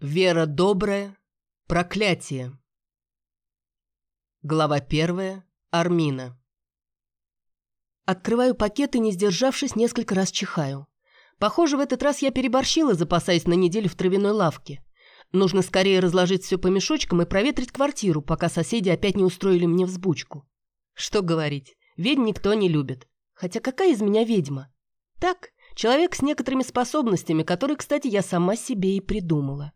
Вера добрая, проклятие. Глава первая. Армина. Открываю пакет и, не сдержавшись, несколько раз чихаю. Похоже, в этот раз я переборщила, запасаясь на неделю в травяной лавке. Нужно скорее разложить все по мешочкам и проветрить квартиру, пока соседи опять не устроили мне взбучку. Что говорить, ведьм никто не любит. Хотя какая из меня ведьма? Так, человек с некоторыми способностями, которые, кстати, я сама себе и придумала.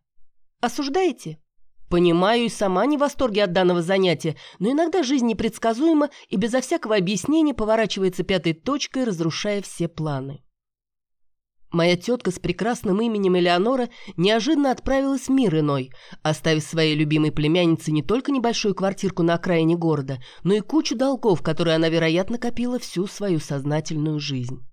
Осуждаете? Понимаю и сама не в восторге от данного занятия, но иногда жизнь непредсказуема и безо всякого объяснения поворачивается пятой точкой, разрушая все планы. Моя тетка с прекрасным именем Элеонора неожиданно отправилась в мир иной, оставив своей любимой племяннице не только небольшую квартирку на окраине города, но и кучу долгов, которые она, вероятно, копила всю свою сознательную жизнь.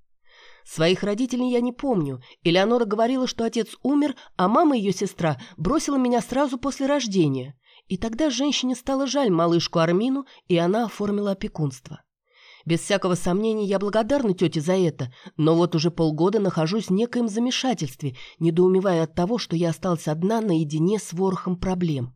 Своих родителей я не помню. Элеонора говорила, что отец умер, а мама, ее сестра, бросила меня сразу после рождения. И тогда женщине стало жаль малышку Армину, и она оформила опекунство. Без всякого сомнения, я благодарна тете за это, но вот уже полгода нахожусь в некоем замешательстве, недоумевая от того, что я осталась одна наедине с ворохом проблем.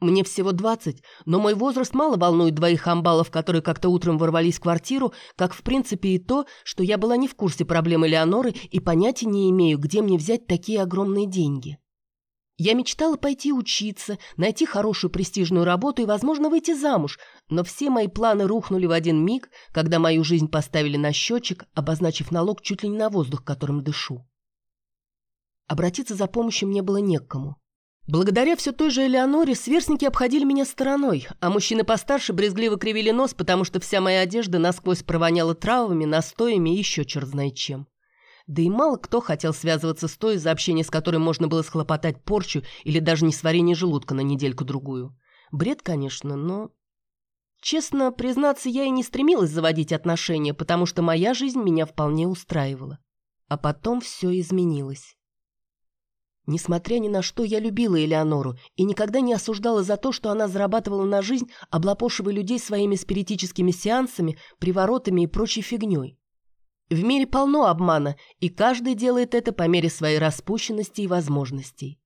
Мне всего двадцать, но мой возраст мало волнует двоих амбалов, которые как-то утром ворвались в квартиру, как в принципе и то, что я была не в курсе проблемы Леоноры и понятия не имею, где мне взять такие огромные деньги. Я мечтала пойти учиться, найти хорошую престижную работу и, возможно, выйти замуж, но все мои планы рухнули в один миг, когда мою жизнь поставили на счетчик, обозначив налог чуть ли не на воздух, которым дышу. Обратиться за помощью мне было некому. Благодаря все той же Элеоноре сверстники обходили меня стороной, а мужчины постарше брезгливо кривили нос, потому что вся моя одежда насквозь провоняла травами, настоями и еще черт знает чем. Да и мало кто хотел связываться с той, за общение с которой можно было схлопотать порчу или даже несварение желудка на недельку-другую. Бред, конечно, но... Честно признаться, я и не стремилась заводить отношения, потому что моя жизнь меня вполне устраивала. А потом все изменилось. Несмотря ни на что, я любила Элеонору и никогда не осуждала за то, что она зарабатывала на жизнь, облапошивая людей своими спиритическими сеансами, приворотами и прочей фигней. В мире полно обмана, и каждый делает это по мере своей распущенности и возможностей.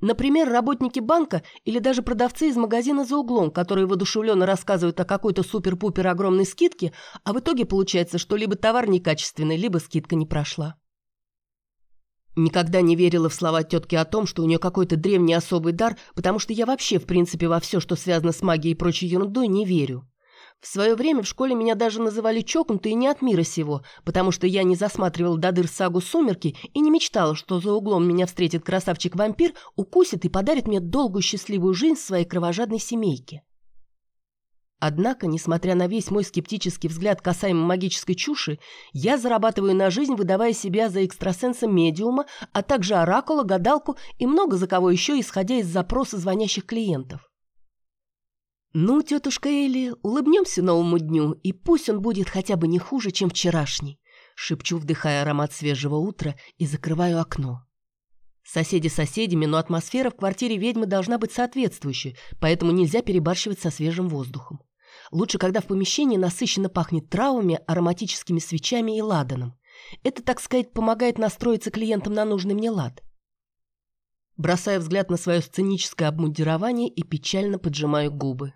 Например, работники банка или даже продавцы из магазина за углом, которые воодушевленно рассказывают о какой-то супер-пупер огромной скидке, а в итоге получается, что либо товар некачественный, либо скидка не прошла. Никогда не верила в слова тетки о том, что у нее какой-то древний особый дар, потому что я вообще, в принципе, во все, что связано с магией и прочей ерундой, не верю. В свое время в школе меня даже называли чокнутой не от мира сего, потому что я не засматривала до дыр сагу «Сумерки» и не мечтала, что за углом меня встретит красавчик-вампир, укусит и подарит мне долгую счастливую жизнь своей кровожадной семейке. Однако, несмотря на весь мой скептический взгляд касаемо магической чуши, я зарабатываю на жизнь, выдавая себя за экстрасенса-медиума, а также оракула, гадалку и много за кого еще, исходя из запроса звонящих клиентов. Ну, тетушка Элли, улыбнемся новому дню, и пусть он будет хотя бы не хуже, чем вчерашний, шепчу, вдыхая аромат свежего утра и закрываю окно. Соседи соседями, но атмосфера в квартире ведьмы должна быть соответствующей, поэтому нельзя перебарщивать со свежим воздухом. Лучше, когда в помещении насыщенно пахнет травами, ароматическими свечами и ладаном. Это, так сказать, помогает настроиться клиентам на нужный мне лад. Бросаю взгляд на свое сценическое обмундирование и печально поджимаю губы.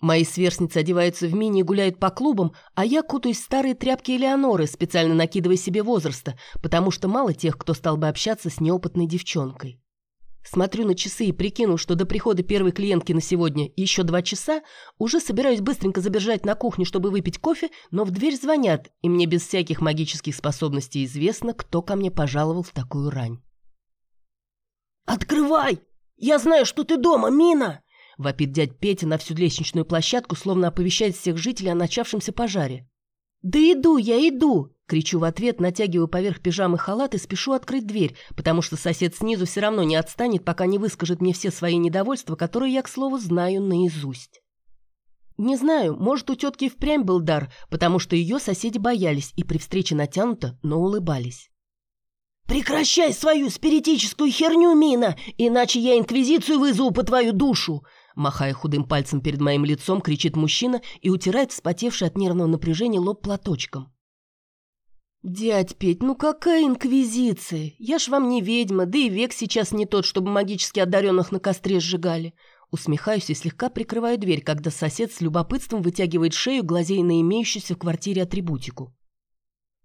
Мои сверстницы одеваются в мини и гуляют по клубам, а я кутаюсь в старые тряпки Элеоноры, специально накидывая себе возраста, потому что мало тех, кто стал бы общаться с неопытной девчонкой. Смотрю на часы и прикину, что до прихода первой клиентки на сегодня еще два часа, уже собираюсь быстренько забежать на кухню, чтобы выпить кофе, но в дверь звонят, и мне без всяких магических способностей известно, кто ко мне пожаловал в такую рань. «Открывай! Я знаю, что ты дома, Мина!» Вопит дядь Петя на всю лестничную площадку, словно оповещает всех жителей о начавшемся пожаре. «Да иду, я иду!» Кричу в ответ, натягиваю поверх пижамы халат и спешу открыть дверь, потому что сосед снизу все равно не отстанет, пока не выскажет мне все свои недовольства, которые я, к слову, знаю наизусть. Не знаю, может, у тетки впрямь был дар, потому что ее соседи боялись и при встрече натянуто, но улыбались. «Прекращай свою спиритическую херню, Мина, иначе я инквизицию вызову по твою душу!» Махая худым пальцем перед моим лицом, кричит мужчина и утирает вспотевший от нервного напряжения лоб платочком. «Дядь Петь, ну какая инквизиция? Я ж вам не ведьма, да и век сейчас не тот, чтобы магически одаренных на костре сжигали». Усмехаюсь и слегка прикрываю дверь, когда сосед с любопытством вытягивает шею, глазея на имеющуюся в квартире атрибутику.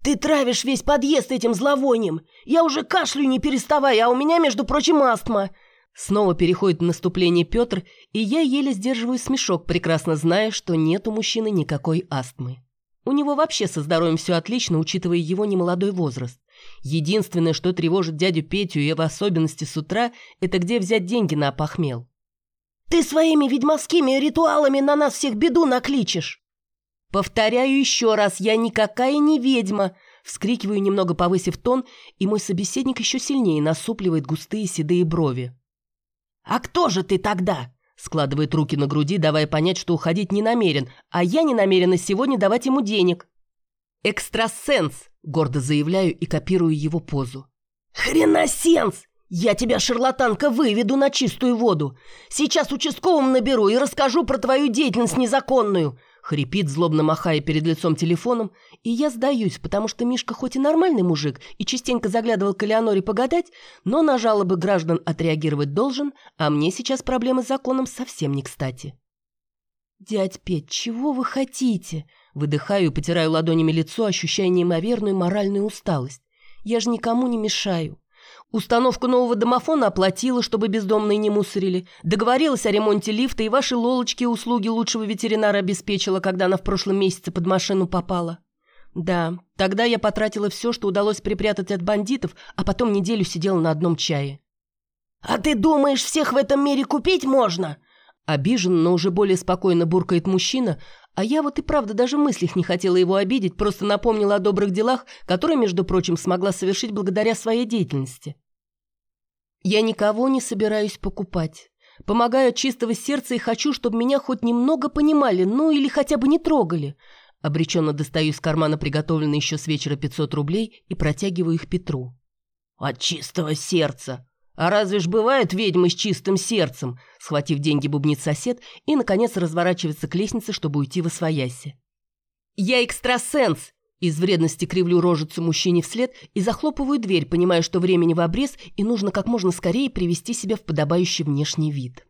«Ты травишь весь подъезд этим зловонием! Я уже кашлю не переставая, а у меня, между прочим, астма!» Снова переходит в наступление Петр, и я еле сдерживаю смешок, прекрасно зная, что нет у мужчины никакой астмы. У него вообще со здоровьем все отлично, учитывая его немолодой возраст. Единственное, что тревожит дядю Петю и в особенности с утра, это где взять деньги на опохмел. «Ты своими ведьмовскими ритуалами на нас всех беду накличешь!» «Повторяю еще раз, я никакая не ведьма!» Вскрикиваю, немного повысив тон, и мой собеседник еще сильнее насупливает густые седые брови. «А кто же ты тогда?» Складывает руки на груди, давая понять, что уходить не намерен, а я не намерена сегодня давать ему денег. «Экстрасенс!» – гордо заявляю и копирую его позу. «Хреносенс! Я тебя, шарлатанка, выведу на чистую воду. Сейчас участковым наберу и расскажу про твою деятельность незаконную. Хрипит, злобно махая перед лицом телефоном, и я сдаюсь, потому что Мишка хоть и нормальный мужик и частенько заглядывал к Элеоноре погадать, но на жалобы граждан отреагировать должен, а мне сейчас проблемы с законом совсем не кстати. «Дядь Петь, чего вы хотите?» Выдыхаю и потираю ладонями лицо, ощущая неимоверную моральную усталость. «Я же никому не мешаю. Установку нового домофона оплатила, чтобы бездомные не мусорили. Договорилась о ремонте лифта, и ваши Лолочки услуги лучшего ветеринара обеспечила, когда она в прошлом месяце под машину попала. Да, тогда я потратила все, что удалось припрятать от бандитов, а потом неделю сидела на одном чае. «А ты думаешь, всех в этом мире купить можно?» Обижен, но уже более спокойно буркает мужчина, а я вот и правда даже мыслях не хотела его обидеть, просто напомнила о добрых делах, которые, между прочим, смогла совершить благодаря своей деятельности. Я никого не собираюсь покупать. Помогаю от чистого сердца и хочу, чтобы меня хоть немного понимали, ну или хотя бы не трогали. Обреченно достаю из кармана приготовленные еще с вечера 500 рублей и протягиваю их Петру. «От чистого сердца! А разве ж бывают ведьмы с чистым сердцем?» Схватив деньги, бубнит сосед и, наконец, разворачивается к лестнице, чтобы уйти во свояси. «Я экстрасенс!» Из вредности кривлю рожицу мужчине вслед и захлопываю дверь, понимая, что времени в обрез и нужно как можно скорее привести себя в подобающий внешний вид.